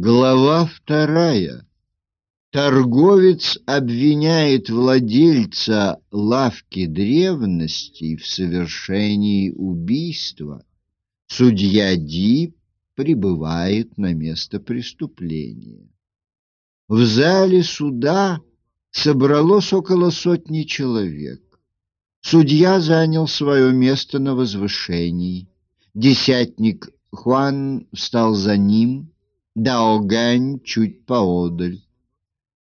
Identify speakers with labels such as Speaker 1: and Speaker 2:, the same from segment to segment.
Speaker 1: Глава вторая. Торговец обвиняет владельца лавки древностей в совершении убийства. Судья Ди прибывает на место преступления. В зале суда собралось около сотни человек. Судья занял свое место на возвышении. Десятник Хуан встал за ним, Даогань чуть поодаль.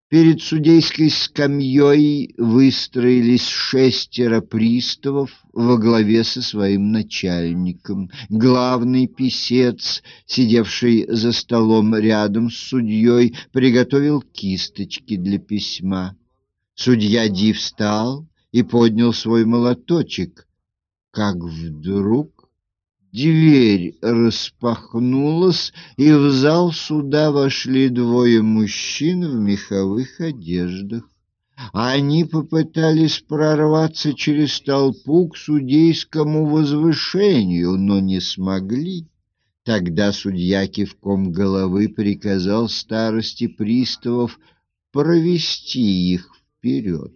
Speaker 1: Перед судейской скамьей выстроились шестеро приставов во главе со своим начальником. Главный писец, сидевший за столом рядом с судьей, приготовил кисточки для письма. Судья Ди встал и поднял свой молоточек, как вдруг Дверь распахнулась, и в зал суда вошли двое мужчин в меховых одеждах. Они попытались прорваться через толпу к судейскому возвышению, но не смогли. Тогда судья кивком головы приказал старости приставов провести их вперед.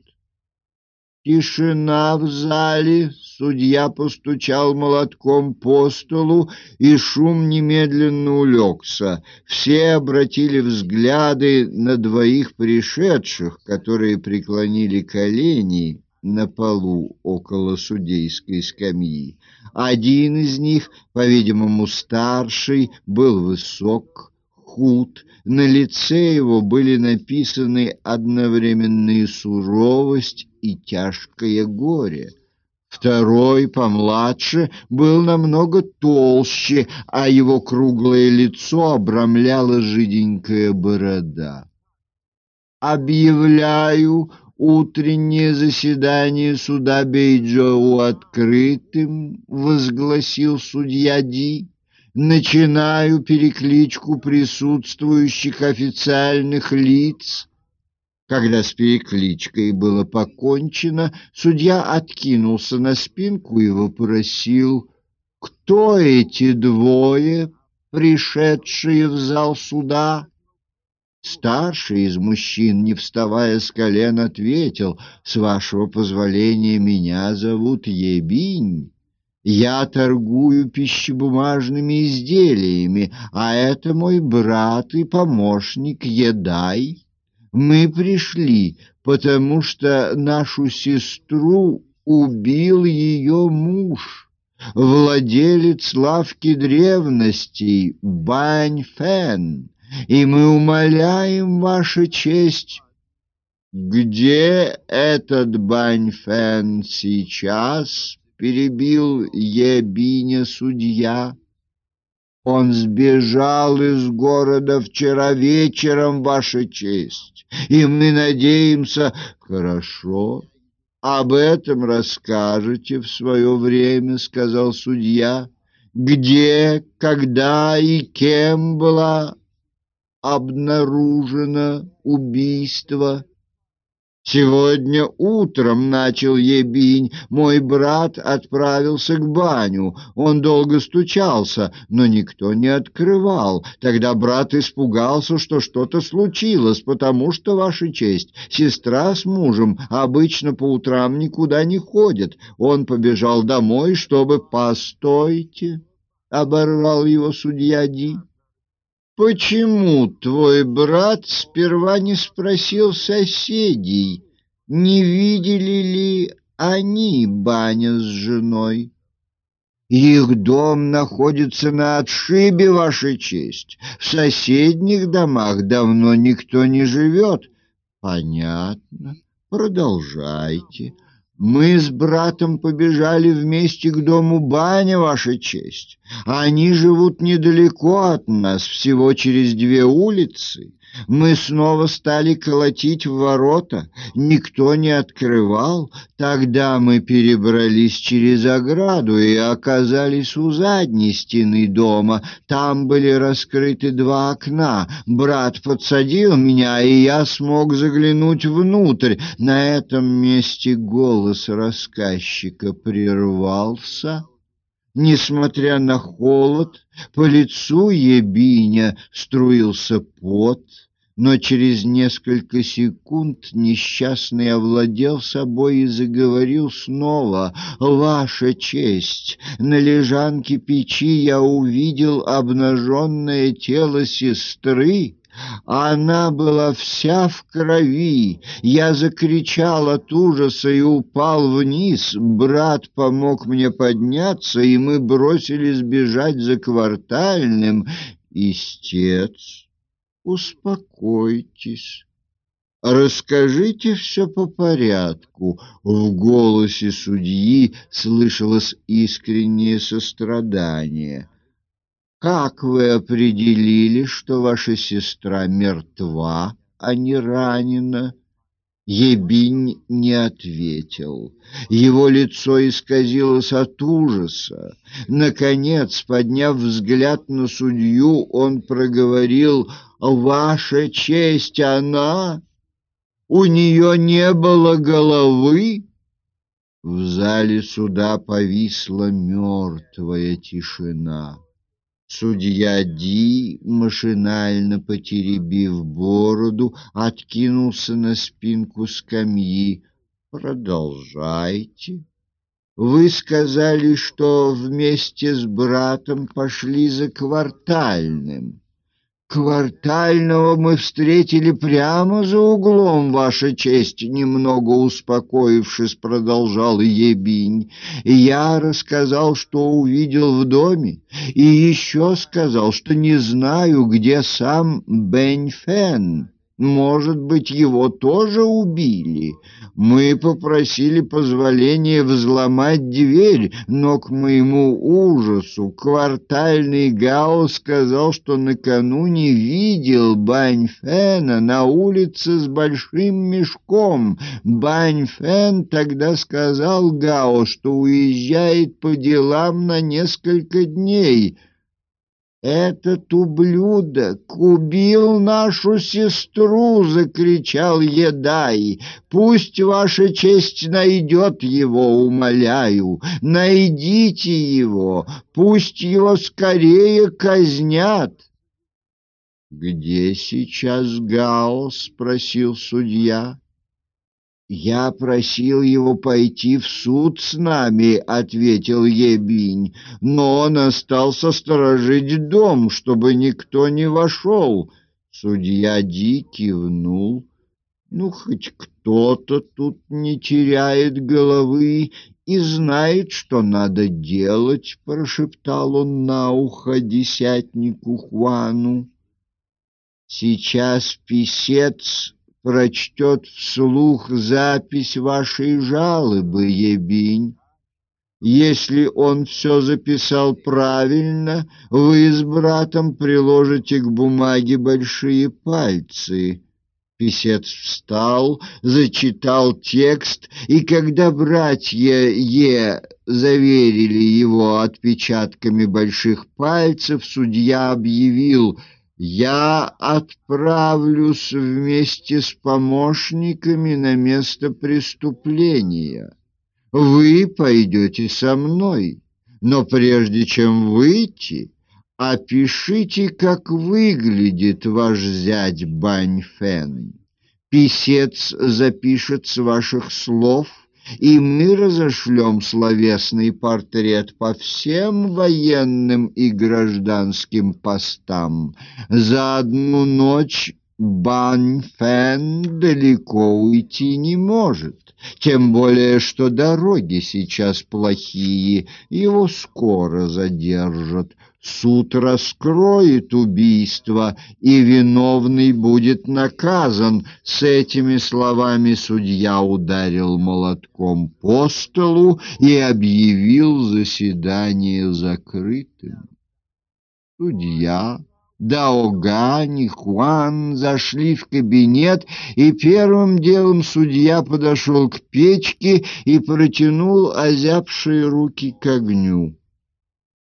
Speaker 1: Тишина в зале, судья постучал молотком по столу, и шум немедленно улегся. Все обратили взгляды на двоих пришедших, которые преклонили колени на полу около судейской скамьи. Один из них, по-видимому, старший, был высок, худ, на лице его были написаны одновременные суровость и тяжкое горе. Второй, помладше, был намного толще, а его круглое лицо обрамляла жиденькая борода. «Объявляю утреннее заседание суда Бейджоу открытым», — возгласил судья Ди начинаю перекличку присутствующих официальных лиц. Когда с перекличкой было покончено, судья откинулся на спинку и вопросил, кто эти двое, пришедшие в зал суда? Старший из мужчин, не вставая с колен, ответил, «С вашего позволения, меня зовут Ебинь». Я торгую пищебумажными изделиями, а это мой брат и помощник Едай. Мы пришли, потому что нашу сестру убил ее муж, владелец лавки древностей Бань Фэн, и мы умоляем ваша честь где этот Бань Фэн сейчас? перебил Ебиня судья. Он сбежал из города вчера вечером, ваша честь, и мы надеемся... Хорошо, об этом расскажете в свое время, сказал судья. Где, когда и кем было обнаружено убийство? Сегодня утром начал Ебинь. Мой брат отправился к баню. Он долго стучался, но никто не открывал. Тогда брат испугался, что что-то случилось, потому что, ваша честь, сестра с мужем обычно по утрам никуда не ходят. Он побежал домой, чтобы постойте, оборвал его судья Ди. Почему твой брат сперва не спросил соседей, не видели ли они баню с женой? Их дом находится на отшибе, ваша честь. В соседних домах давно никто не живет. Понятно. Продолжайте. Мы с братом побежали вместе к дому Баня, ваша честь. Они живут недалеко от нас, всего через две улицы. Мы снова стали колотить в ворота. Никто не открывал. Тогда мы перебрались через ограду и оказались у задней стены дома. Там были раскрыты два окна. Брат подсадил меня, и я смог заглянуть внутрь. На этом месте голос рассказчика прервался. Несмотря на холод, по лицу Ебиня струился пот, но через несколько секунд несчастный овладел собой и заговорил снова. «Ваша честь! На лежанке печи я увидел обнаженное тело сестры». Она была вся в крови. Я закричал от ужаса и упал вниз. Брат помог мне подняться, и мы бросились бежать за квартальным. Истец, успокойтесь. Расскажите все по порядку. В голосе судьи слышалось искреннее сострадание. Как вы определили, что ваша сестра мертва, а не ранена? Ебинь не ответил. Его лицо исказилось от ужаса. Наконец, подняв взгляд на судью, он проговорил: "Ваша честь, она у нее не было головы". В зале суда повисла мертвая тишина. Судья Ди, машинально потеребив бороду, откинулся на спинку скамьи. Продолжайте. Вы сказали, что вместе с братом пошли за квартальным. Квартального мы встретили прямо за углом, ваша честь, немного успокоившись, продолжал Ебинь. Я рассказал, что увидел в доме, и еще сказал, что не знаю, где сам Беньфен. Может быть, его тоже убили. Мы попросили позволения взломать дверь, но к моему ужасу квартальный Гао сказал, что накануне видел Баньфена на улице с большим мешком. Баньфен тогда сказал Гао, что уезжает по делам на несколько дней. «Этот ублюдок убил нашу сестру!» — закричал Едай. «Пусть ваша честь найдет его, умоляю! Найдите его! Пусть его скорее казнят!» «Где сейчас Гао?» — спросил судья. «Я просил его пойти в суд с нами», — ответил Ебинь, «но он остался сторожить дом, чтобы никто не вошел». Судья Ди кивнул. «Ну, хоть кто-то тут не теряет головы и знает, что надо делать», — прошептал он на ухо десятнику Хуану. «Сейчас писец прочтет вслух запись вашей жалобы, Ебинь. Если он все записал правильно, вы с братом приложите к бумаге большие пальцы. Писец встал, зачитал текст, и когда братья Е заверили его отпечатками больших пальцев, судья объявил — я отправлюсь вместе с помощниками на место преступления. Вы пойдете со мной, но прежде чем выйти, опишите, как выглядит ваш зять Баньфен. Писец запишет с ваших слов и мы разошлем словесный портрет по всем военным и гражданским постам. За одну ночь Бан Фэн далеко уйти не может. Тем более, что дороги сейчас плохие, его скоро задержат. Суд раскроет убийство, и виновный будет наказан. С этими словами судья ударил молотком по столу и объявил заседание закрытым. Судья Даогань и Хуан зашли в кабинет, и первым делом судья подошел к печке и протянул озябшие руки к огню.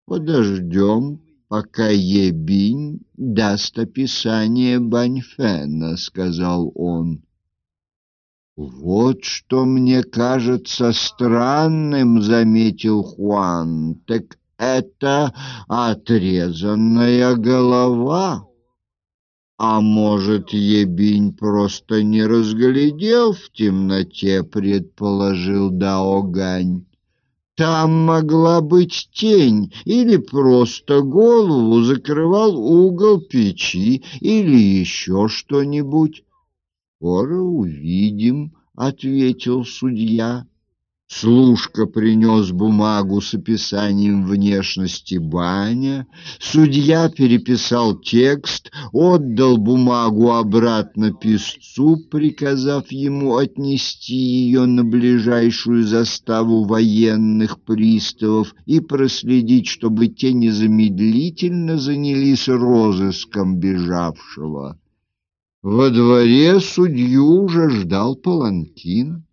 Speaker 1: «Подождем, пока Ебинь даст описание Баньфена», — сказал он. «Вот что мне кажется странным», — заметил Хуан. «Так это отрезанная голова. А может, Ебинь просто не разглядел в темноте, предположил Даогань. Там могла быть тень, или просто голову закрывал угол печи, или еще что-нибудь. «Скоро увидим», — ответил судья. Служка принес бумагу с описанием внешности баня. Судья переписал текст, отдал бумагу обратно писцу, приказав ему отнести ее на ближайшую заставу военных приставов и проследить, чтобы те незамедлительно занялись розыском бежавшего. Во дворе судью уже ждал паланкин.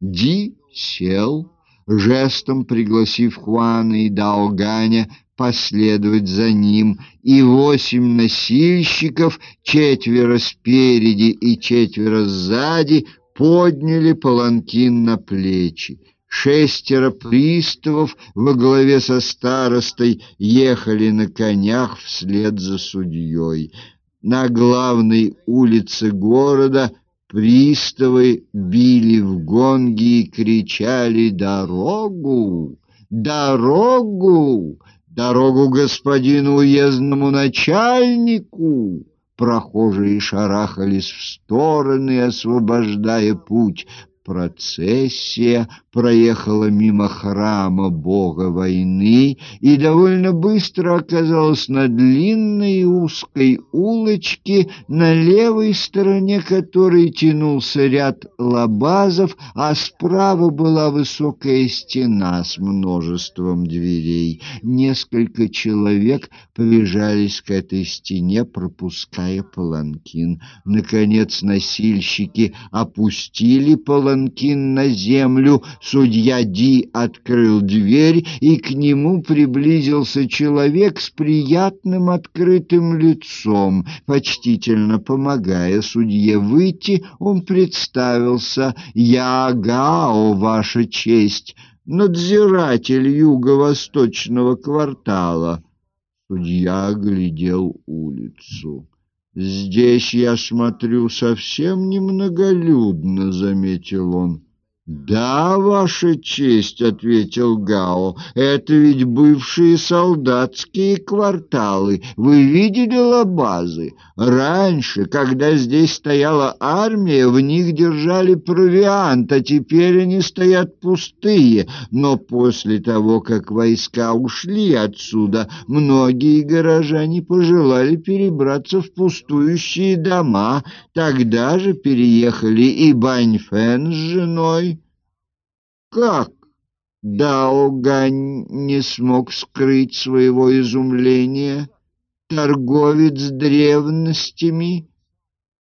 Speaker 1: Ди сел, жестом пригласив Хуана и Даоганя последовать за ним, и восемь носильщиков, четверо спереди и четверо сзади, подняли паланкин на плечи. Шестеро приставов во главе со старостой ехали на конях вслед за судьей. На главной улице города Приставы били в гонги и кричали «Дорогу! Дорогу! Дорогу господину уездному начальнику!» Прохожие шарахались в стороны, освобождая путь. Процессия проехала мимо храма бога войны и довольно быстро оказалась на длинной узкой улочке, на левой стороне которой тянулся ряд лабазов, а справа была высокая стена с множеством дверей. Несколько человек прижались к этой стене, пропуская паланкин. Наконец носильщики опустили паланкин, паланкин на землю, судья Ди открыл дверь, и к нему приблизился человек с приятным открытым лицом. Почтительно помогая судье выйти, он представился «Я Гао, ваша честь, надзиратель юго-восточного квартала». Судья оглядел улицу. «Здесь, я смотрю, совсем немноголюдно», — заметил он. «Да, Ваша честь», — ответил Гао, — «это ведь бывшие солдатские кварталы. Вы видели лабазы? Раньше, когда здесь стояла армия, в них держали провиант, а теперь они стоят пустые. Но после того, как войска ушли отсюда, многие горожане пожелали перебраться в пустующие дома. Тогда же переехали и Баньфен с женой». Как? Даогань не смог скрыть своего изумления. Торговец древностями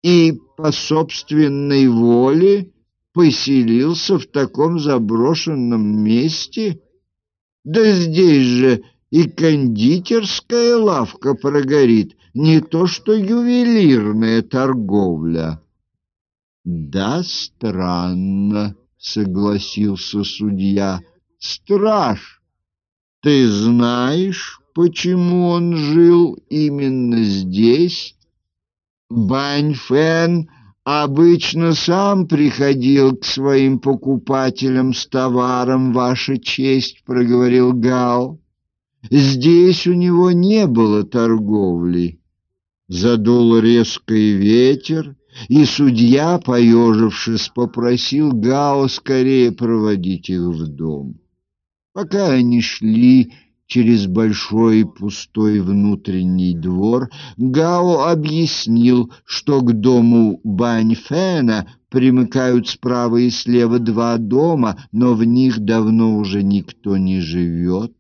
Speaker 1: и по собственной воле поселился в таком заброшенном месте? Да здесь же и кондитерская лавка прогорит, не то что ювелирная торговля. Да, странно согласился судья. Страж, ты знаешь, почему он жил именно здесь? Баньфен обычно сам приходил к своим покупателям с товаром, ваша честь, проговорил Гао. Здесь у него не было торговли. Задул резкий ветер, и судья, поежившись, попросил Гао скорее проводить их в дом. Пока они шли через большой пустой внутренний двор, Гао объяснил, что к дому Баньфена примыкают справа и слева два дома, но в них давно уже никто не живет.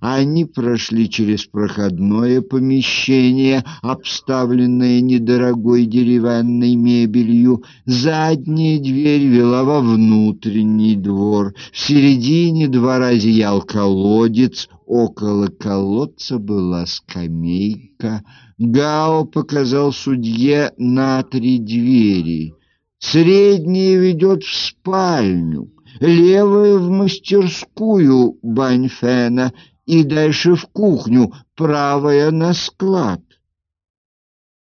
Speaker 1: Они прошли через проходное помещение, обставленное недорогой деревянной мебелью. Задняя дверь вела во внутренний двор. В середине двора зиял колодец, около колодца была скамейка. Гао показал судье на три двери. Средняя ведет в спальню, левая — в мастерскую Баньфена — и дальше в кухню, правая на склад.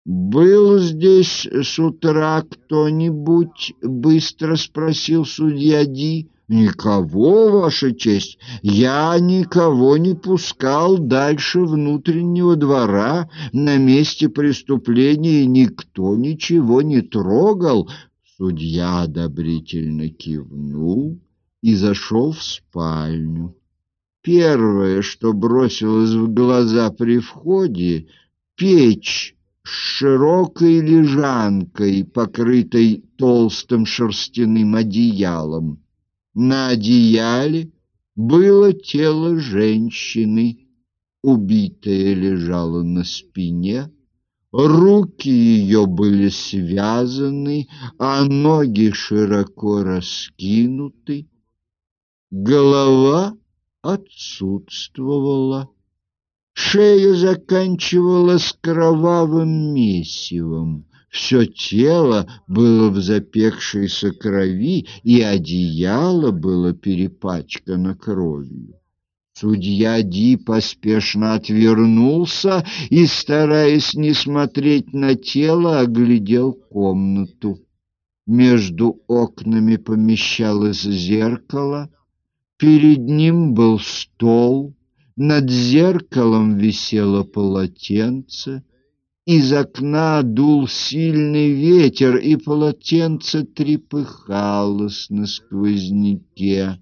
Speaker 1: «Был здесь с утра кто-нибудь?» — быстро спросил судья Ди. «Никого, Ваша честь, я никого не пускал дальше внутреннего двора. На месте преступления никто ничего не трогал». Судья одобрительно кивнул и зашел в спальню. Первое, что бросилось в глаза при входе — печь с широкой лежанкой, покрытой толстым шерстяным одеялом. На одеяле было тело женщины. Убитая лежала на спине, руки ее были связаны, а ноги широко раскинуты. Голова отсутствовала. Шея заканчивалась кровавым месивом. Все тело было в запекшейся крови, и одеяло было перепачкано кровью. Судья Ди поспешно отвернулся и, стараясь не смотреть на тело, оглядел комнату. Между окнами помещалось зеркало, перед ним был стол, над зеркалом висело полотенце, из окна дул сильный ветер, и полотенце трепыхалось на сквозняке.